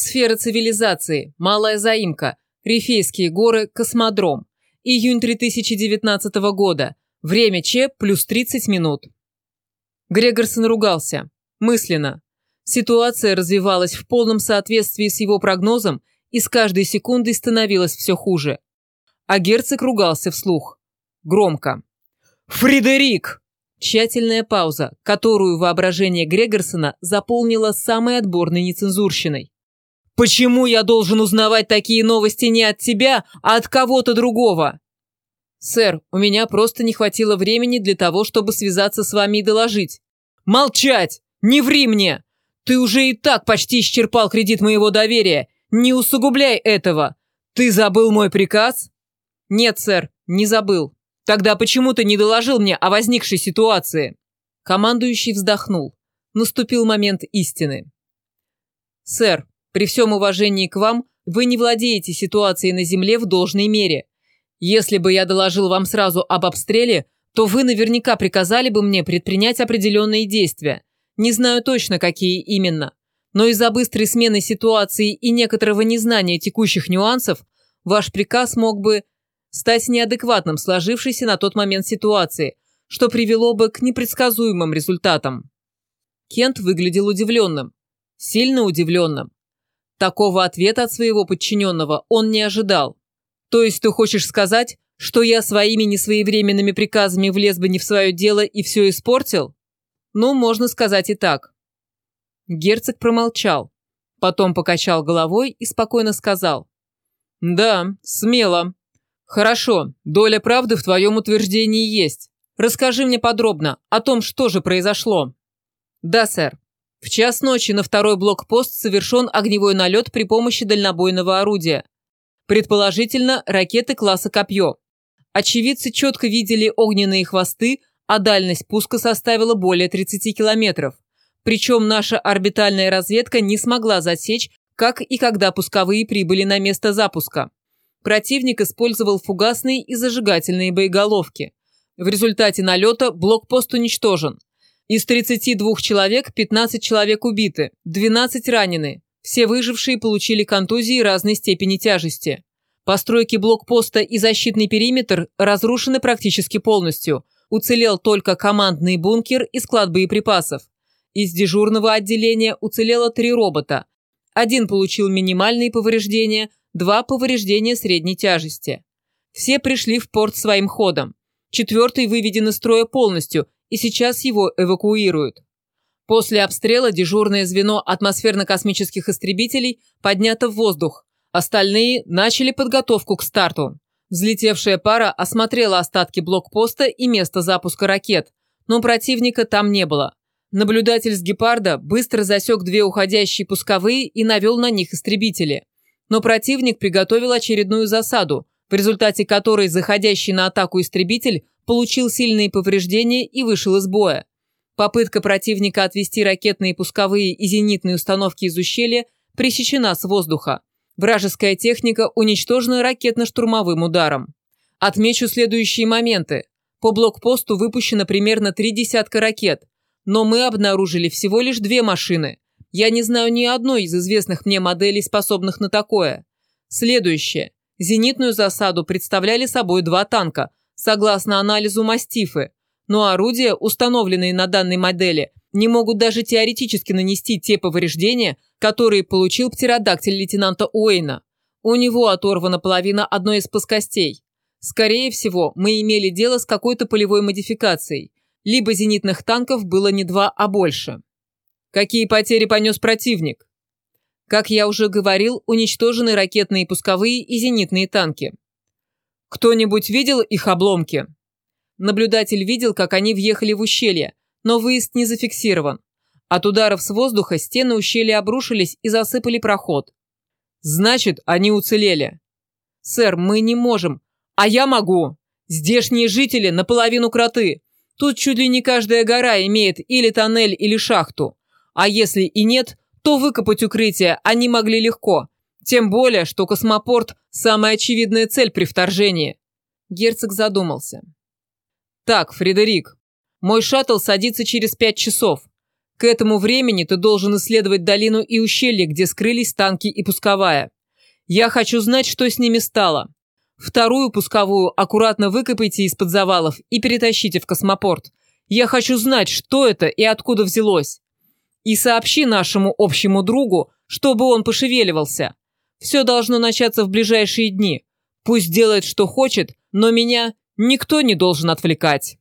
Сфера цивилизации, Малая заимка, Рифейские горы, Космодром. Июнь 2019 года. Время Ч плюс 30 минут. Грегорсон ругался. Мысленно. Ситуация развивалась в полном соответствии с его прогнозом и с каждой секундой становилось все хуже. А герцог ругался вслух. Громко. «Фредерик!» Тщательная пауза, которую воображение Грегорсона заполнило самой отборной нецензурщиной. «Почему я должен узнавать такие новости не от тебя, а от кого-то другого?» «Сэр, у меня просто не хватило времени для того, чтобы связаться с вами и доложить». «Молчать! Не ври мне! Ты уже и так почти исчерпал кредит моего доверия. Не усугубляй этого! Ты забыл мой приказ?» «Нет, сэр, не забыл. Тогда почему ты не доложил мне о возникшей ситуации?» Командующий вздохнул. Наступил момент истины. «Сэр, при всем уважении к вам, вы не владеете ситуацией на Земле в должной мере. Если бы я доложил вам сразу об обстреле, то вы наверняка приказали бы мне предпринять определенные действия. Не знаю точно, какие именно. Но из-за быстрой смены ситуации и некоторого незнания текущих нюансов, ваш приказ мог бы стать неадекватным сложившейся на тот момент ситуации, что привело бы к непредсказуемым результатам. Кент выглядел удивленным. Сильно удивленным. Такого ответа от своего подчиненного он не ожидал. То есть ты хочешь сказать, что я своими несвоевременными приказами влез бы не в свое дело и все испортил? Ну, можно сказать и так. Герцог промолчал. Потом покачал головой и спокойно сказал. «Да, смело. Хорошо, доля правды в твоем утверждении есть. Расскажи мне подробно о том, что же произошло». «Да, сэр. В час ночи на второй блокпост совершен огневой налет при помощи дальнобойного орудия. Предположительно, ракеты класса «Копье». Очевидцы четко видели огненные хвосты, а дальность пуска составила более 30 километров. Причем наша орбитальная разведка не смогла засечь, как и когда пусковые прибыли на место запуска. Противник использовал фугасные и зажигательные боеголовки. В результате налета блокпост уничтожен. Из 32 человек 15 человек убиты, 12 ранены. Все выжившие получили контузии разной степени тяжести. Постройки блокпоста и защитный периметр разрушены практически полностью. Уцелел только командный бункер и склад боеприпасов. Из дежурного отделения уцелело три робота. Один получил минимальные повреждения, два повреждения средней тяжести. Все пришли в порт своим ходом. Четвертый выведен из строя полностью и сейчас его эвакуируют. После обстрела дежурное звено атмосферно-космических истребителей поднято в воздух. Остальные начали подготовку к старту. Взлетевшая пара осмотрела остатки блокпоста и место запуска ракет, но противника там не было. Наблюдатель с гепарда быстро засек две уходящие пусковые и навел на них истребители. Но противник приготовил очередную засаду, в результате которой заходящий на атаку истребитель получил сильные повреждения и вышел из боя. Попытка противника отвести ракетные пусковые и зенитные установки из ущелья пресечена с воздуха. Вражеская техника уничтожена ракетно-штурмовым ударом. Отмечу следующие моменты. По блокпосту выпущено примерно три десятка ракет, но мы обнаружили всего лишь две машины. Я не знаю ни одной из известных мне моделей, способных на такое. Следующее. Зенитную засаду представляли собой два танка, согласно анализу мастифы, но орудия, установленные на данной модели, не могут даже теоретически нанести те повреждения, которые получил птеродактиль лейтенанта Уэйна. У него оторвана половина одной из плоскостей. Скорее всего, мы имели дело с какой-то полевой модификацией. Либо зенитных танков было не два, а больше. Какие потери понес противник? Как я уже говорил, уничтожены ракетные пусковые и зенитные танки. Кто-нибудь видел их обломки? Наблюдатель видел, как они въехали в ущелье, но выезд не зафиксирован. От ударов с воздуха стены ущелья обрушились и засыпали проход. Значит, они уцелели. Сэр, мы не можем. А я могу. Здешние жители наполовину кроты. Тут чуть ли не каждая гора имеет или тоннель, или шахту. А если и нет, то выкопать укрытие они могли легко. Тем более, что космопорт – самая очевидная цель при вторжении. Герцог задумался. Так, Фредерик, мой шаттл садится через пять часов. К этому времени ты должен исследовать долину и ущелье, где скрылись танки и пусковая. Я хочу знать, что с ними стало. Вторую пусковую аккуратно выкопайте из-под завалов и перетащите в космопорт. Я хочу знать, что это и откуда взялось. И сообщи нашему общему другу, чтобы он пошевеливался. Все должно начаться в ближайшие дни. Пусть делает, что хочет, но меня никто не должен отвлекать.